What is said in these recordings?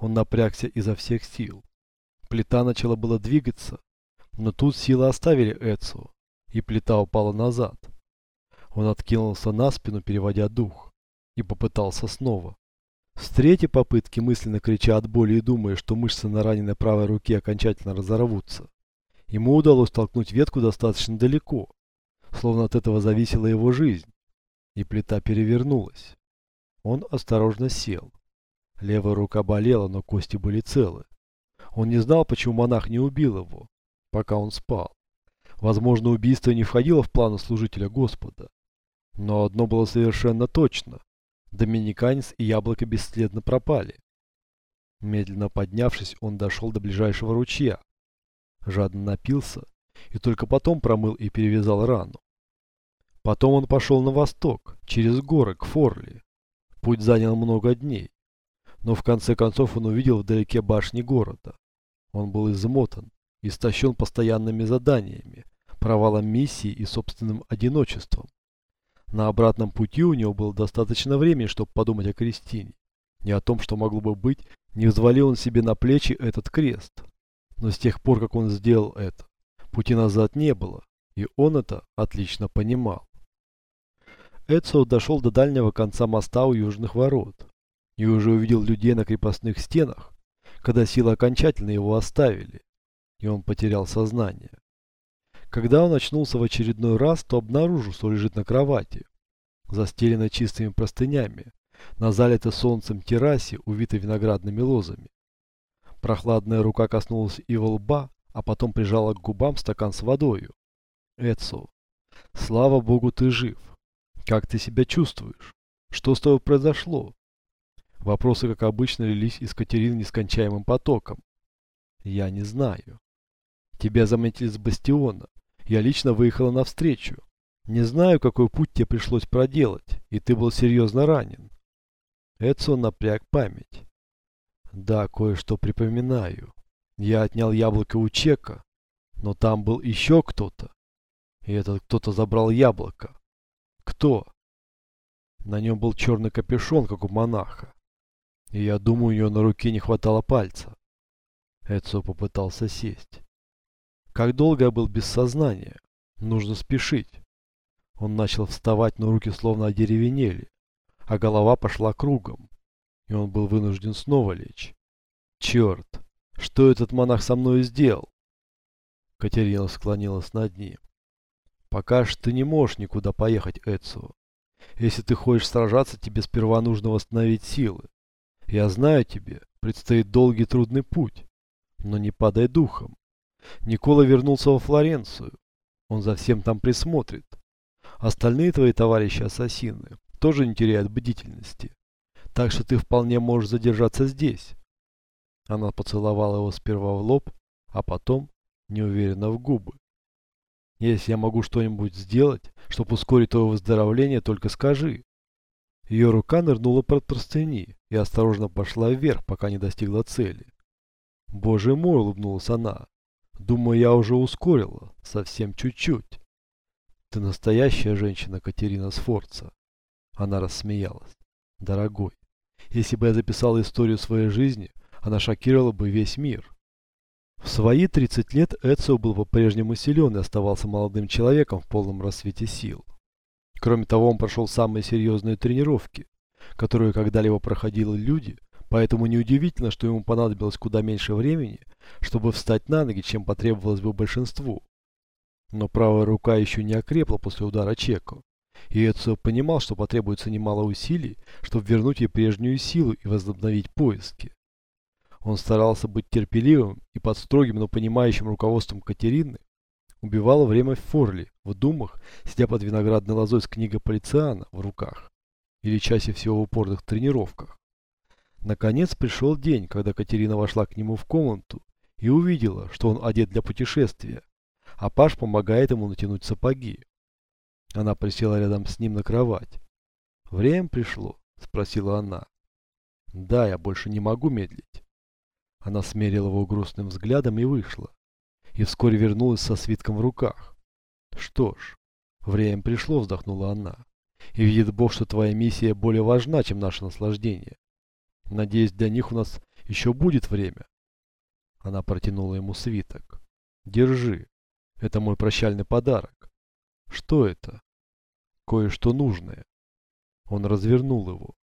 Он напрягся изо всех сил. Плита начала было двигаться, но тут силы оставили Эцу, и плита упала назад. Он откинулся на спину, переводя дух, и попытался снова. С третьей попытки, мысленно крича от боли и думая, что мышцы на раненой правой руке окончательно разорвутся, ему удалось толкнуть ветку достаточно далеко, словно от этого зависела его жизнь, и плита перевернулась. Он осторожно сел. Левая рука болела, но кости были целы. Он не знал, почему монах не убил его, пока он спал. Возможно, убийство не входило в планы служителя Господа. Но одно было совершенно точно. Доминиканец и яблоко бесследно пропали. Медленно поднявшись, он дошел до ближайшего ручья. Жадно напился и только потом промыл и перевязал рану. Потом он пошел на восток, через горы, к Форли. Путь занял много дней, но в конце концов он увидел вдалеке башни города. Он был измотан, истощен постоянными заданиями, провалом миссии и собственным одиночеством. На обратном пути у него было достаточно времени, чтобы подумать о Кристине. Не о том, что могло бы быть, не взвалил он себе на плечи этот крест. Но с тех пор, как он сделал это, пути назад не было, и он это отлично понимал. Эдсо дошел до дальнего конца моста у южных ворот и уже увидел людей на крепостных стенах, когда силы окончательно его оставили, и он потерял сознание. Когда он очнулся в очередной раз, то обнаружил, что лежит на кровати, застеленной чистыми простынями, на залитой солнцем террасе, увитой виноградными лозами. Прохладная рука коснулась его лба, а потом прижала к губам стакан с водою. Эдсо, слава богу, ты жив. Как ты себя чувствуешь? Что с тобой произошло? Вопросы, как обычно, лились из Катерины нескончаемым потоком. Я не знаю. Тебя заметили с бастиона. Я лично выехала навстречу. Не знаю, какой путь тебе пришлось проделать, и ты был серьезно ранен. Эдсон напряг память. Да, кое-что припоминаю. Я отнял яблоко у Чека, но там был еще кто-то. И этот кто-то забрал яблоко. Кто? На нем был черный капюшон, как у монаха. И я думаю, у нее на руке не хватало пальца. Эдсо попытался сесть. Как долго я был без сознания? Нужно спешить. Он начал вставать, но руки словно одеревенели, а голова пошла кругом, и он был вынужден снова лечь. Черт, что этот монах со мной сделал? Катерина склонилась над ним. Пока что ты не можешь никуда поехать, Эцио. Если ты хочешь сражаться, тебе сперва нужно восстановить силы. Я знаю тебе, предстоит долгий трудный путь, но не падай духом. Никола вернулся во Флоренцию. Он за всем там присмотрит. Остальные твои товарищи-ассасины тоже не теряют бдительности. Так что ты вполне можешь задержаться здесь. Она поцеловала его сперва в лоб, а потом неуверенно в губы. Если я могу что-нибудь сделать, чтобы ускорить твое выздоровление, только скажи. Ее рука нырнула под простыни и осторожно пошла вверх, пока не достигла цели. Боже мой, улыбнулась она. Думаю, я уже ускорила. Совсем чуть-чуть. Ты настоящая женщина, Катерина Сфорца. Она рассмеялась. Дорогой, если бы я записала историю своей жизни, она шокировала бы весь мир. В свои 30 лет Эцио был по-прежнему силен и оставался молодым человеком в полном рассвете сил. Кроме того, он прошел самые серьезные тренировки, которые когда-либо проходили люди, поэтому неудивительно, что ему понадобилось куда меньше времени, чтобы встать на ноги, чем потребовалось бы большинству. Но правая рука еще не окрепла после удара Чеко, и Эцио понимал, что потребуется немало усилий, чтобы вернуть ей прежнюю силу и возобновить поиски. Он старался быть терпеливым и под строгим, но понимающим руководством Катерины убивал время в Форли, в думах, сидя под виноградной лозой с книгой Полициана в руках, или чаще всего в упорных тренировках. Наконец пришел день, когда Катерина вошла к нему в комнату и увидела, что он одет для путешествия, а Паш помогает ему натянуть сапоги. Она присела рядом с ним на кровать. «Время пришло?» – спросила она. «Да, я больше не могу медлить». Она смерила его грустным взглядом и вышла. И вскоре вернулась со свитком в руках. «Что ж, время пришло», – вздохнула она. «И видит Бог, что твоя миссия более важна, чем наше наслаждение. Надеюсь, для них у нас Еще будет время. Она протянула ему свиток. Держи. Это мой прощальный подарок. Что это? Кое-что нужное. Он развернул его.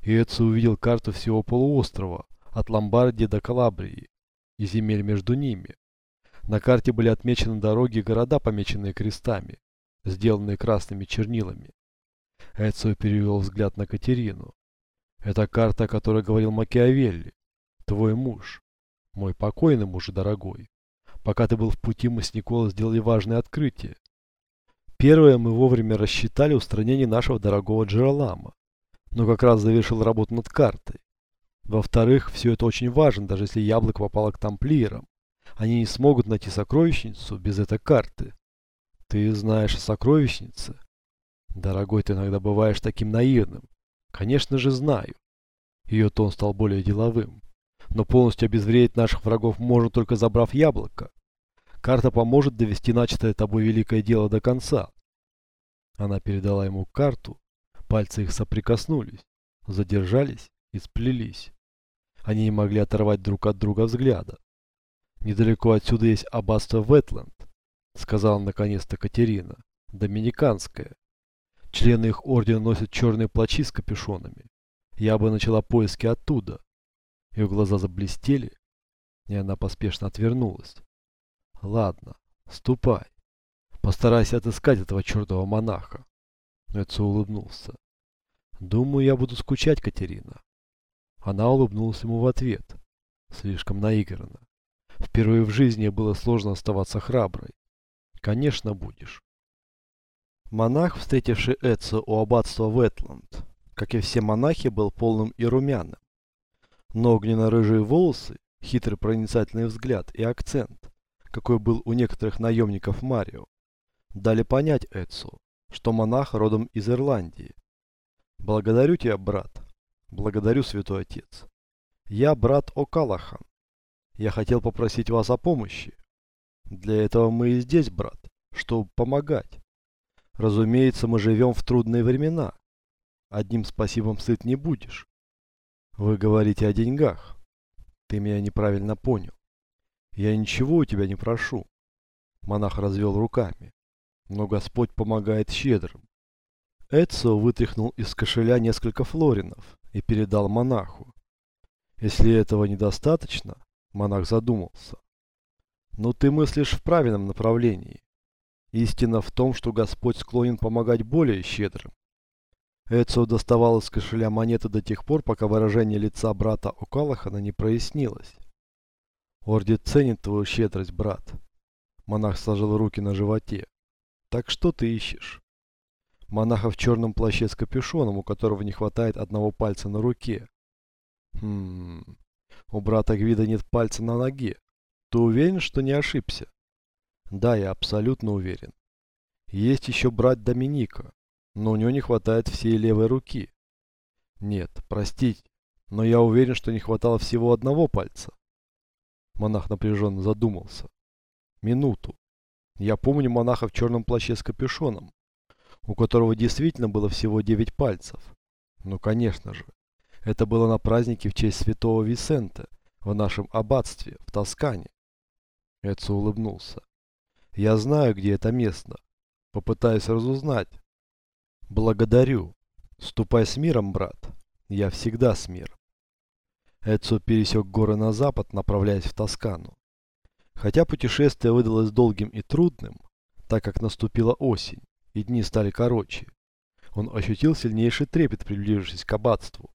И Эдсо увидел карту всего полуострова, от Ломбардии до Калабрии, и земель между ними. На карте были отмечены дороги и города, помеченные крестами, сделанные красными чернилами. Эдсо перевел взгляд на Катерину. Это карта, о которой говорил Макиавелли. Твой муж. Мой покойный муж, дорогой. Пока ты был в пути, мы с Николой сделали важное открытие. Первое, мы вовремя рассчитали устранение нашего дорогого Джералама. Но как раз завершил работу над картой. Во-вторых, все это очень важно, даже если яблоко попало к тамплиерам. Они не смогут найти сокровищницу без этой карты. Ты знаешь о сокровищнице? Дорогой, ты иногда бываешь таким наивным. Конечно же знаю. Ее тон стал более деловым. Но полностью обезвредить наших врагов можно только забрав яблоко. Карта поможет довести начатое тобой великое дело до конца. Она передала ему карту. Пальцы их соприкоснулись, задержались и сплелись. Они не могли оторвать друг от друга взгляда. Недалеко отсюда есть аббатство Ветленд, сказала наконец-то Катерина, доминиканское. Члены их ордена носят черные плащи с капюшонами. Я бы начала поиски оттуда. Ее глаза заблестели, и она поспешно отвернулась. Ладно, ступай. Постарайся отыскать этого чертова монаха. Эдсо улыбнулся. Думаю, я буду скучать, Катерина. Она улыбнулась ему в ответ. Слишком наигранно. Впервые в жизни было сложно оставаться храброй. Конечно, будешь. Монах, встретивший Эдсо у аббатства Ветланд, как и все монахи, был полным и румяным. Но огненно-рыжие волосы, хитрый проницательный взгляд и акцент, какой был у некоторых наемников Марио, дали понять Эдсу, что монах родом из Ирландии. «Благодарю тебя, брат. Благодарю, святой отец. Я брат О'Калахан. Я хотел попросить вас о помощи. Для этого мы и здесь, брат, чтобы помогать. Разумеется, мы живем в трудные времена. Одним спасибом сыт не будешь. Вы говорите о деньгах. Ты меня неправильно понял. Я ничего у тебя не прошу. Монах развел руками. Но Господь помогает щедрым. Эдсо вытряхнул из кошеля несколько флоринов и передал монаху. Если этого недостаточно, монах задумался. Но ты мыслишь в правильном направлении. Истина в том, что Господь склонен помогать более щедрым. Эдсо доставал из кошеля монеты до тех пор, пока выражение лица брата Окалахана не прояснилось. Орди ценит твою щедрость, брат. Монах сложил руки на животе. Так что ты ищешь? Монаха в черном плаще с капюшоном, у которого не хватает одного пальца на руке. Хм, у брата Гвида нет пальца на ноге. Ты уверен, что не ошибся? Да, я абсолютно уверен. Есть еще брат Доминика но у него не хватает всей левой руки. Нет, простите, но я уверен, что не хватало всего одного пальца. Монах напряженно задумался. Минуту. Я помню монаха в черном плаще с капюшоном, у которого действительно было всего девять пальцев. Ну, конечно же. Это было на празднике в честь святого Висента в нашем аббатстве в Тоскане. Эдсо улыбнулся. Я знаю, где это место. Попытаюсь разузнать, Благодарю. Ступай с миром, брат. Я всегда с миром. Эдсо пересек горы на запад, направляясь в Тоскану. Хотя путешествие выдалось долгим и трудным, так как наступила осень, и дни стали короче, он ощутил сильнейший трепет, приближившись к аббатству.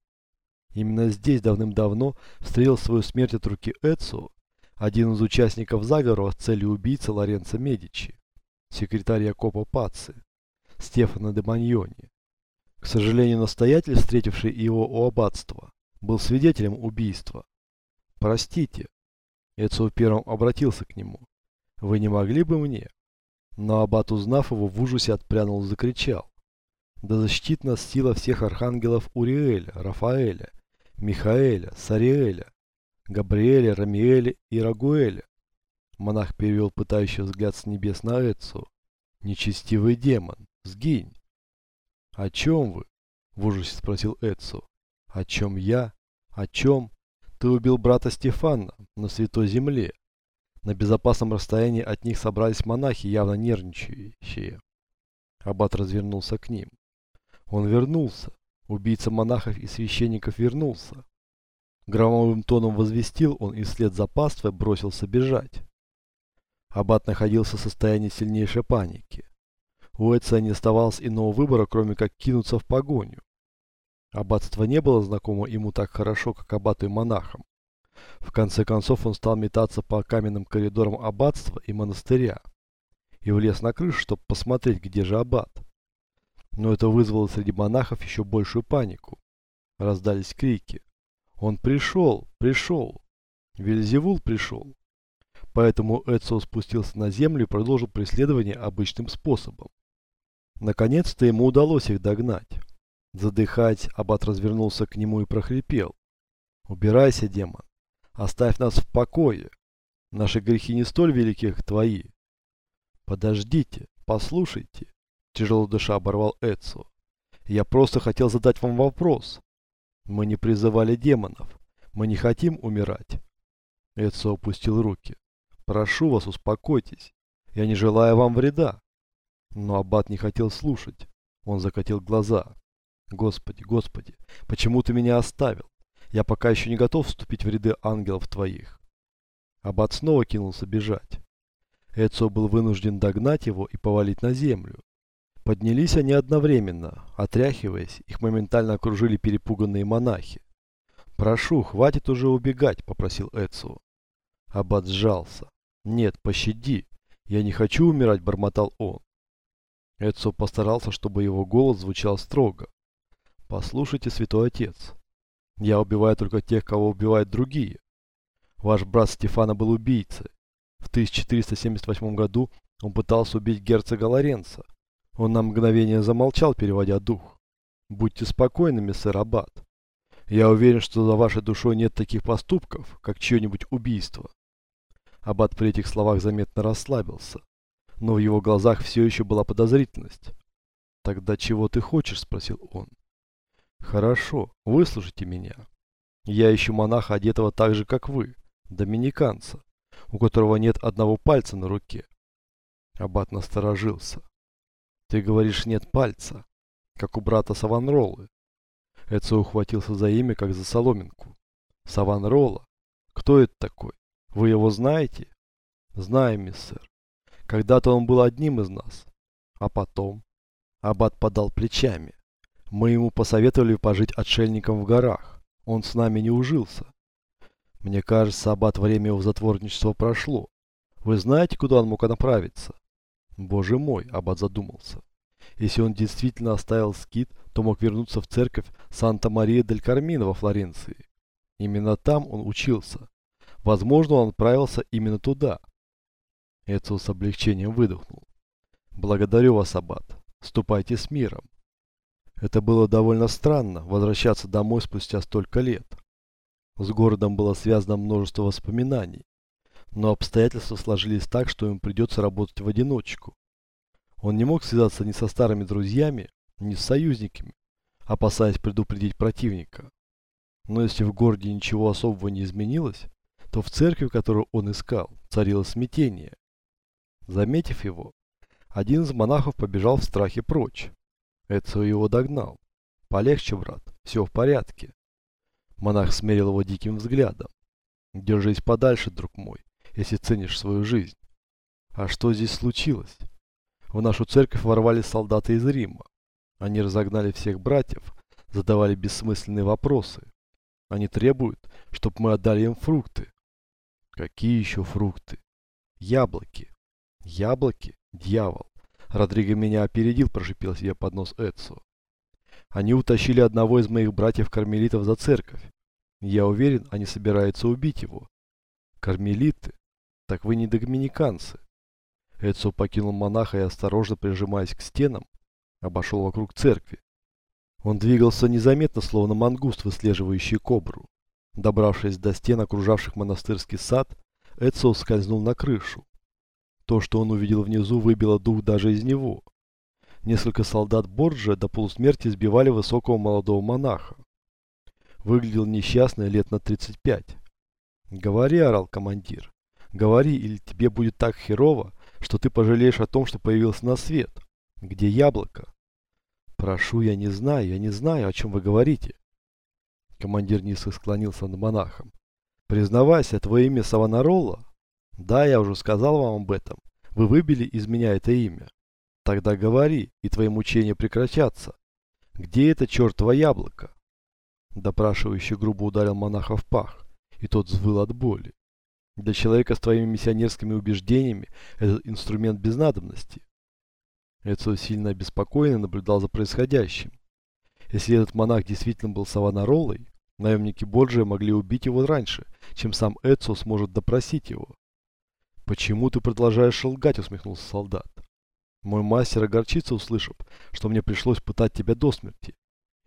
Именно здесь давным-давно встретил свою смерть от руки Эдсо, один из участников заговора с целью убийцы Лоренцо Медичи, секретарь Якопо Паци. Стефана де Маньони. К сожалению, настоятель, встретивший его у аббатства, был свидетелем убийства. «Простите», Эцио первым обратился к нему, — «вы не могли бы мне?» Но аббат, узнав его, в ужасе отпрянул и закричал. «Да защитит нас сила всех архангелов Уриэля, Рафаэля, Михаэля, Сариэля, Габриэля, Рамиэля и Рагуэля». Монах перевел пытающий взгляд с небес на Эцио. «Нечестивый демон, Сгинь. О чем вы? В ужасе спросил Эдсо. О чем я? О чем? Ты убил брата Стефана на Святой Земле. На безопасном расстоянии от них собрались монахи, явно нервничающие. Аббат развернулся к ним. Он вернулся. Убийца монахов и священников вернулся. Громовым тоном возвестил он и вслед за паствой бросился бежать. Аббат находился в состоянии сильнейшей паники. У Эдса не оставалось иного выбора, кроме как кинуться в погоню. Аббатство не было знакомо ему так хорошо, как аббату и монахам. В конце концов он стал метаться по каменным коридорам аббатства и монастыря и влез на крышу, чтобы посмотреть, где же аббат. Но это вызвало среди монахов еще большую панику. Раздались крики. Он пришел, пришел. Вельзевул пришел. Поэтому Эдсо спустился на землю и продолжил преследование обычным способом. Наконец-то ему удалось их догнать. Задыхать, аббат развернулся к нему и прохрипел. «Убирайся, демон! Оставь нас в покое! Наши грехи не столь велики, как твои!» «Подождите, послушайте!» Тяжело дыша оборвал Эдсо. «Я просто хотел задать вам вопрос. Мы не призывали демонов. Мы не хотим умирать». Эдсо опустил руки. «Прошу вас, успокойтесь. Я не желаю вам вреда». Но Аббат не хотел слушать. Он закатил глаза. Господи, Господи, почему ты меня оставил? Я пока еще не готов вступить в ряды ангелов твоих. Аббат снова кинулся бежать. Эцо был вынужден догнать его и повалить на землю. Поднялись они одновременно, отряхиваясь, их моментально окружили перепуганные монахи. «Прошу, хватит уже убегать», — попросил Эцио. Аббат сжался. «Нет, пощади. Я не хочу умирать», — бормотал он. Эцио постарался, чтобы его голос звучал строго. Послушайте, святой отец, я убиваю только тех, кого убивают другие. Ваш брат Стефана был убийцей. В 1478 году он пытался убить герцога Лоренца. Он на мгновение замолчал, переводя дух. Будьте спокойны, мистер Аббат. Я уверен, что за вашей душой нет таких поступков, как чье-нибудь убийство. Аббат при этих словах заметно расслабился, но в его глазах все еще была подозрительность. «Тогда чего ты хочешь?» – спросил он. Хорошо, выслушайте меня. Я ищу монаха, одетого так же, как вы, доминиканца, у которого нет одного пальца на руке. Аббат насторожился. Ты говоришь, нет пальца, как у брата Саванролы. Эдсо ухватился за имя, как за соломинку. Саванрола? Кто это такой? Вы его знаете? Знаем, миссер. Когда-то он был одним из нас. А потом? Аббат подал плечами. Мы ему посоветовали пожить отшельником в горах. Он с нами не ужился. Мне кажется, аббат время его затворничества прошло. Вы знаете, куда он мог направиться? Боже мой, аббат задумался. Если он действительно оставил скит, то мог вернуться в церковь Санта-Мария-дель-Кармино во Флоренции. Именно там он учился. Возможно, он отправился именно туда. Эцио с облегчением выдохнул. Благодарю вас, аббат. Ступайте с миром. Это было довольно странно, возвращаться домой спустя столько лет. С городом было связано множество воспоминаний, но обстоятельства сложились так, что ему придется работать в одиночку. Он не мог связаться ни со старыми друзьями, ни с союзниками, опасаясь предупредить противника. Но если в городе ничего особого не изменилось, то в церкви, которую он искал, царило смятение. Заметив его, один из монахов побежал в страхе прочь. Эцио его догнал. Полегче, брат, все в порядке. Монах смерил его диким взглядом. Держись подальше, друг мой, если ценишь свою жизнь. А что здесь случилось? В нашу церковь ворвались солдаты из Рима. Они разогнали всех братьев, задавали бессмысленные вопросы. Они требуют, чтобы мы отдали им фрукты. Какие еще фрукты? Яблоки. Яблоки? Дьявол. Родриго меня опередил, прошипел себе под нос Эдсо. Они утащили одного из моих братьев-кармелитов за церковь. Я уверен, они собираются убить его. Кармелиты? Так вы не доминиканцы. Эдсо покинул монаха и, осторожно прижимаясь к стенам, обошел вокруг церкви. Он двигался незаметно, словно мангуст, выслеживающий кобру. Добравшись до стен, окружавших монастырский сад, Эдсо скользнул на крышу. То, что он увидел внизу, выбило дух даже из него. Несколько солдат Борджа до полусмерти сбивали высокого молодого монаха. Выглядел несчастный лет на 35. «Говори», — орал командир. «Говори, или тебе будет так херово, что ты пожалеешь о том, что появился на свет. Где яблоко?» «Прошу, я не знаю, я не знаю, о чем вы говорите». Командир низко склонился над монахом. «Признавайся, твое имя Саванаролла?» «Да, я уже сказал вам об этом. Вы выбили из меня это имя. Тогда говори, и твои мучения прекратятся. Где это чертово яблоко?» Допрашивающий грубо ударил монаха в пах, и тот взвыл от боли. Для человека с твоими миссионерскими убеждениями этот инструмент без надобности. Эцио сильно обеспокоенно наблюдал за происходящим. Если этот монах действительно был Саванаролой, наемники Борджия могли убить его раньше, чем сам Эцио сможет допросить его. «Почему ты продолжаешь лгать?» – усмехнулся солдат. «Мой мастер огорчится, услышав, что мне пришлось пытать тебя до смерти.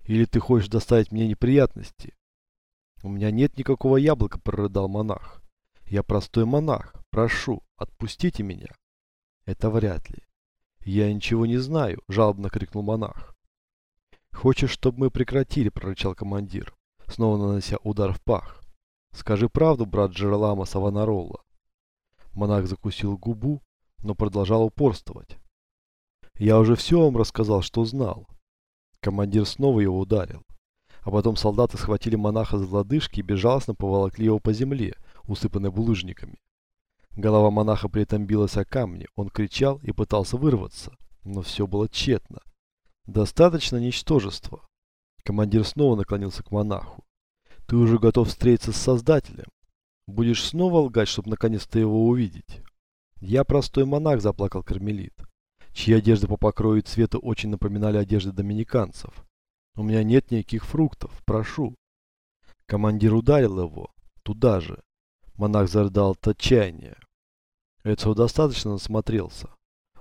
Или ты хочешь доставить мне неприятности?» «У меня нет никакого яблока», – прорыдал монах. «Я простой монах. Прошу, отпустите меня». «Это вряд ли. «Я ничего не знаю», – жалобно крикнул монах. «Хочешь, чтобы мы прекратили?» – прорычал командир, снова нанося удар в пах. «Скажи правду, брат Джералама Саванаролла». Монах закусил губу, но продолжал упорствовать. «Я уже все вам рассказал, что знал». Командир снова его ударил. А потом солдаты схватили монаха за лодыжки и безжалостно поволокли его по земле, усыпанной булыжниками. Голова монаха при этом билась о камни, он кричал и пытался вырваться, но все было тщетно. Достаточно ничтожества. Командир снова наклонился к монаху. Ты уже готов встретиться с Создателем. Будешь снова лгать, чтобы наконец-то его увидеть. Я простой монах, заплакал кармелит, чьи одежды по покрою и цвету очень напоминали одежды доминиканцев. У меня нет никаких фруктов, прошу. Командир ударил его, туда же. Монах зарыдал от отчаяния. Эцио достаточно насмотрелся.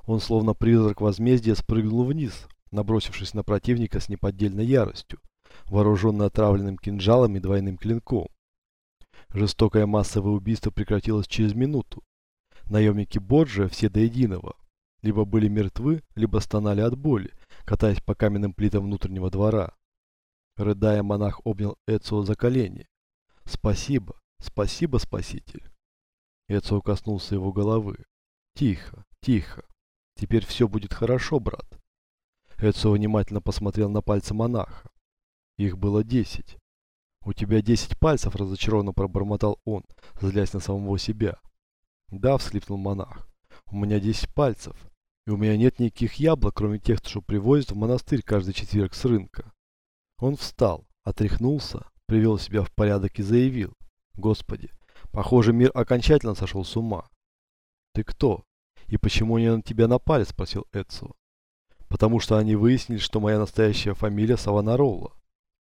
Он словно призрак возмездия спрыгнул вниз, набросившись на противника с неподдельной яростью, вооруженный отравленным кинжалом и двойным клинком. Жестокое массовое убийство прекратилось через минуту. Наемники Боджия все до единого либо были мертвы, либо стонали от боли, катаясь по каменным плитам внутреннего двора. Рыдая, монах обнял Эцио за колени. «Спасибо, спасибо, спаситель!» Эцио коснулся его головы. «Тихо, тихо. Теперь все будет хорошо, брат». Эцио внимательно посмотрел на пальцы монаха. Их было десять. «У тебя десять пальцев», – разочарованно пробормотал он, злясь на самого себя. «Да», – всхлипнул монах, – «у меня десять пальцев, и у меня нет никаких яблок, кроме тех, что привозят в монастырь каждый четверг с рынка». Он встал, отряхнулся, привел себя в порядок и заявил, «Господи, Похоже, мир окончательно сошел с ума. Ты кто? И почему они на тебя напали? Спросил Эдсо. Потому что они выяснили, что моя настоящая фамилия Саванаролла.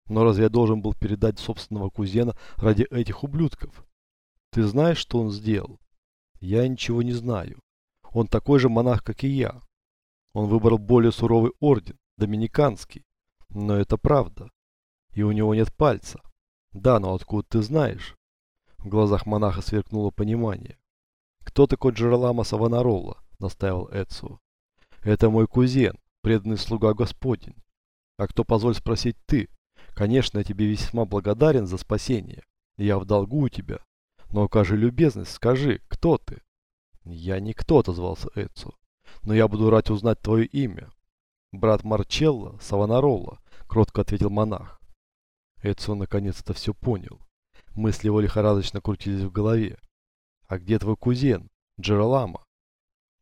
Но разве я должен был передать собственного кузена ради этих ублюдков? Ты знаешь, что он сделал? Я ничего не знаю. Он такой же монах, как и я. Он выбрал более суровый орден, доминиканский. Но это правда. И у него нет пальца. Да, но откуда ты знаешь? В глазах монаха сверкнуло понимание. «Кто такой Джералама Саванаролла?» – настаивал Эцио. «Это мой кузен, преданный слуга Господень. А кто, позволь спросить, ты? Конечно, я тебе весьма благодарен за спасение. Я в долгу у тебя. Но окажи любезность, скажи, кто ты?» «Я не кто», – отозвался Эцио. «Но я буду рад узнать твое имя». «Брат Марчелло Саванаролла», – кротко ответил монах. Эцио наконец-то все понял. Мысли его лихорадочно крутились в голове. «А где твой кузен, Джералама?»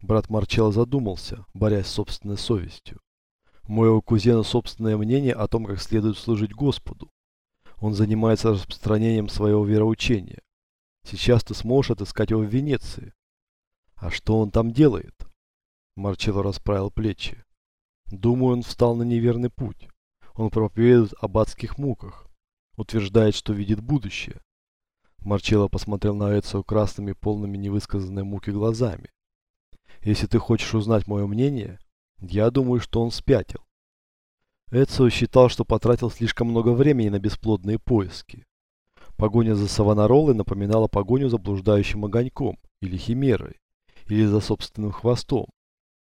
Брат Марчелло задумался, борясь с собственной совестью. Моего кузена собственное мнение о том, как следует служить Господу. Он занимается распространением своего вероучения. Сейчас ты сможешь отыскать его в Венеции. А что он там делает? Марчелло расправил плечи. Думаю, он встал на неверный путь. Он проповедует об адских муках. Утверждает, что видит будущее. Марчелло посмотрел на Эцио красными, полными невысказанной муки глазами. Если ты хочешь узнать мое мнение, я думаю, что он спятил. Эцио считал, что потратил слишком много времени на бесплодные поиски. Погоня за Савонаролой напоминала погоню за блуждающим огоньком, или химерой, или за собственным хвостом.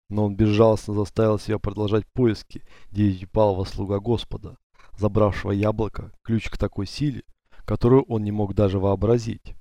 Но он безжалостно заставил себя продолжать поиски девятипалого слуга Господа, забравшего яблоко, ключ к такой силе, которую он не мог даже вообразить.